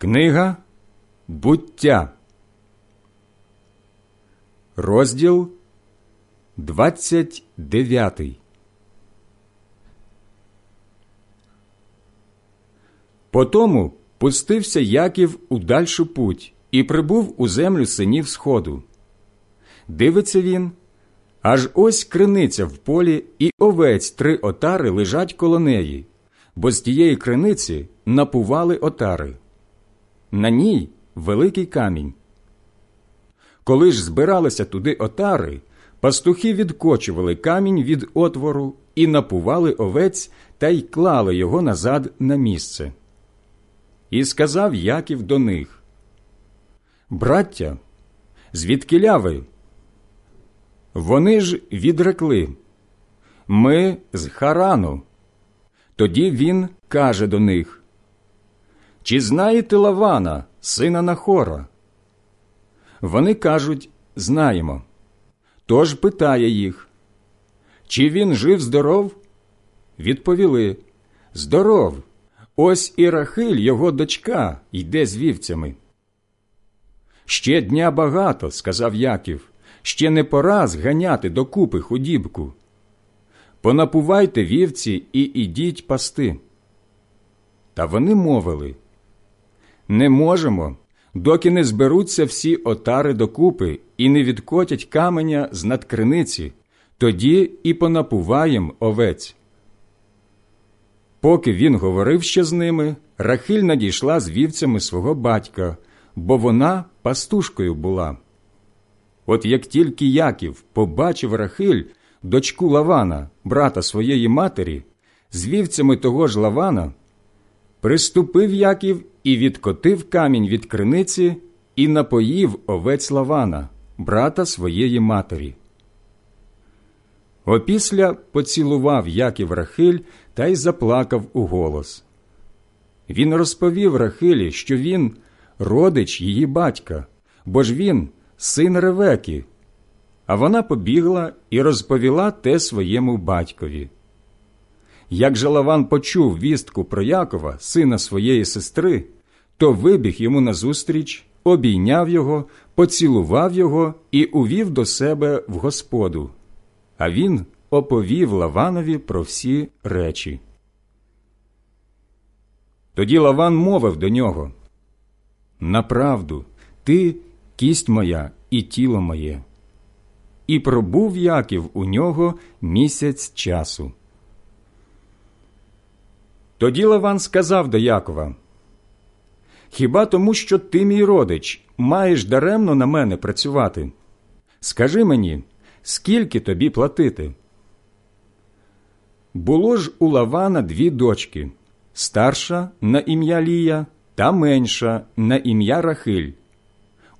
Книга буття, розділ 29 Потому пустився Яків у дальшу путь і прибув у землю синів сходу. Дивиться він, аж ось криниця в полі, і овець три отари лежать коло неї, бо з тієї криниці напували отари на ній великий камінь. Коли ж збиралися туди отари, пастухи відкочували камінь від отвору і напували овець та й клали його назад на місце. І сказав Яків до них Браття, звідки ви? Вони ж відрекли Ми з Харану. Тоді він каже до них чи знаєте Лавана, сина Нахора? Вони кажуть знаємо. Тож питає їх, чи він жив здоров? Відповіли Здоров. Ось і Рахиль, його дочка, йде з вівцями. Ще дня багато, сказав Яків, ще не пора зганяти докупи худібку. Понапувайте вівці і ідіть пасти. Та вони мовили не можемо, доки не зберуться всі отари докупи і не відкотять каменя з надкриниці, тоді і понапуваєм овець. Поки він говорив ще з ними, Рахиль надійшла з вівцями свого батька, бо вона пастушкою була. От як тільки Яків побачив Рахиль, дочку Лавана, брата своєї матері, з вівцями того ж Лавана, приступив Яків і відкотив камінь від криниці і напоїв овець Лавана, брата своєї матері. Опісля поцілував Яків Рахиль та й заплакав у голос. Він розповів Рахилі, що він родич її батька, бо ж він син Ревеки. А вона побігла і розповіла те своєму батькові. Як же Лаван почув вістку про Якова, сина своєї сестри, то вибіг йому назустріч, обійняв його, поцілував його і увів до себе в господу. А він оповів Лаванові про всі речі. Тоді Лаван мовив до нього Направду, ти кість моя і тіло моє. І пробув Яків у нього місяць часу. Тоді Лаван сказав до Якова Хіба тому, що ти, мій родич, маєш даремно на мене працювати? Скажи мені, скільки тобі платити? Було ж у Лавана дві дочки старша на ім'я Лія та менша на ім'я Рахиль.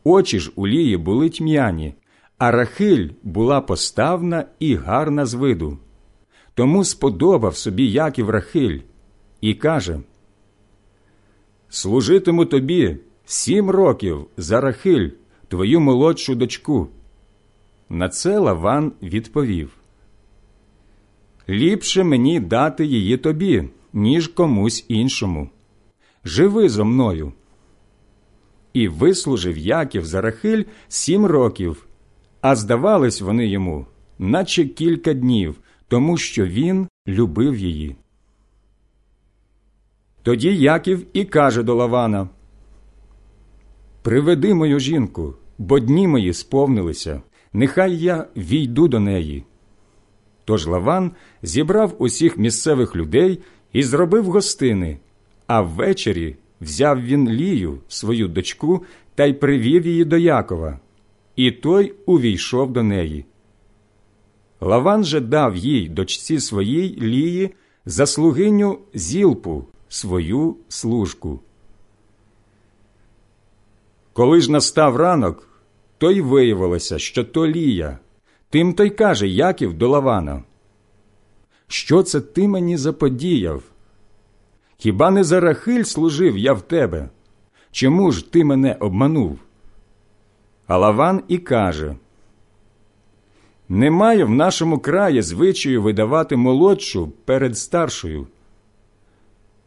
Очі ж у Лії були тьмяні, а Рахиль була поставна і гарна з виду. Тому сподобав собі Яків Рахиль і каже Служитиму тобі сім років за Рахиль, твою молодшу дочку. На це Лаван відповів Ліпше мені дати її тобі, ніж комусь іншому. Живи зо мною. І вислужив Яків за Рахиль сім років, а здавались вони йому, наче кілька днів, тому що він любив її. Тоді Яків і каже до Лавана Приведи мою жінку, бо дні мої сповнилися, нехай я війду до неї. Тож Лаван зібрав усіх місцевих людей і зробив гостини, а ввечері взяв він Лію, свою дочку, та й привів її до Якова, і той увійшов до неї. Лаван же дав їй дочці своїй Лії заслугиню зілпу, свою служку. Коли ж настав ранок, то й виявилося, що то Лія. Тим то й каже Яків до Лавана. Що це ти мені заподіяв? Хіба не за Рахиль служив я в тебе? Чому ж ти мене обманув? А Лаван і каже Немає в нашому краї звичаю видавати молодшу перед старшою.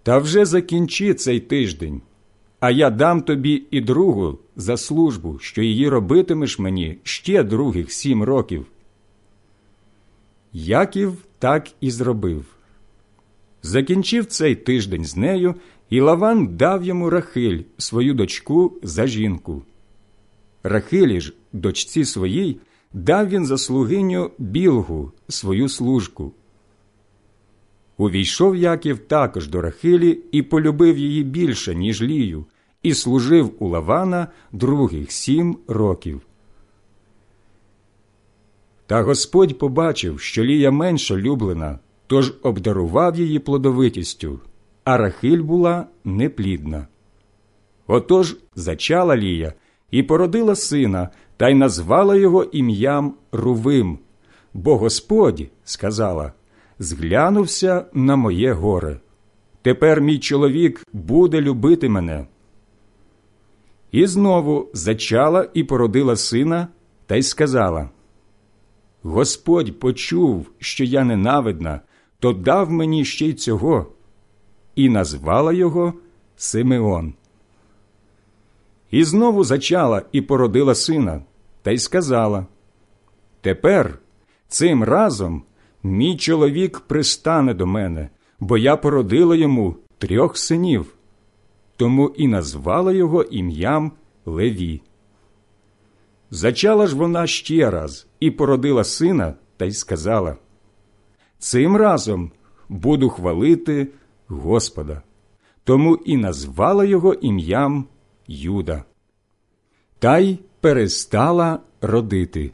Та вже закінчи цей тиждень, а я дам тобі і другу за службу, що її робитимеш мені ще других сім років. Яків так і зробив. Закінчив цей тиждень з нею, і Лаван дав йому Рахиль, свою дочку, за жінку. Рахилі ж, дочці своїй, дав він за слугиню білгу, свою служку. Увійшов Яків також до Рахилі і полюбив її більше, ніж Лію, і служив у Лавана других сім років. Та Господь побачив, що Лія менша люблена, тож обдарував її плодовитістю, а Рахиль була неплідна. Отож зачала Лія і породила сина, та й назвала його ім'ям Рувим, бо Господь сказала зглянувся на моє горе. Тепер мій чоловік буде любити мене. І знову зачала і породила сина, та й сказала Господь почув, що я ненавидна, то дав мені ще й цього, і назвала його Симеон. І знову зачала і породила сина, та й сказала Тепер цим разом мій чоловік пристане до мене, бо я породила йому трьох синів, тому і назвала його ім'ям Леві. Зачала ж вона ще раз і породила сина та й сказала Цим разом буду хвалити Господа, тому і назвала його ім'ям Юда. Та й перестала родити.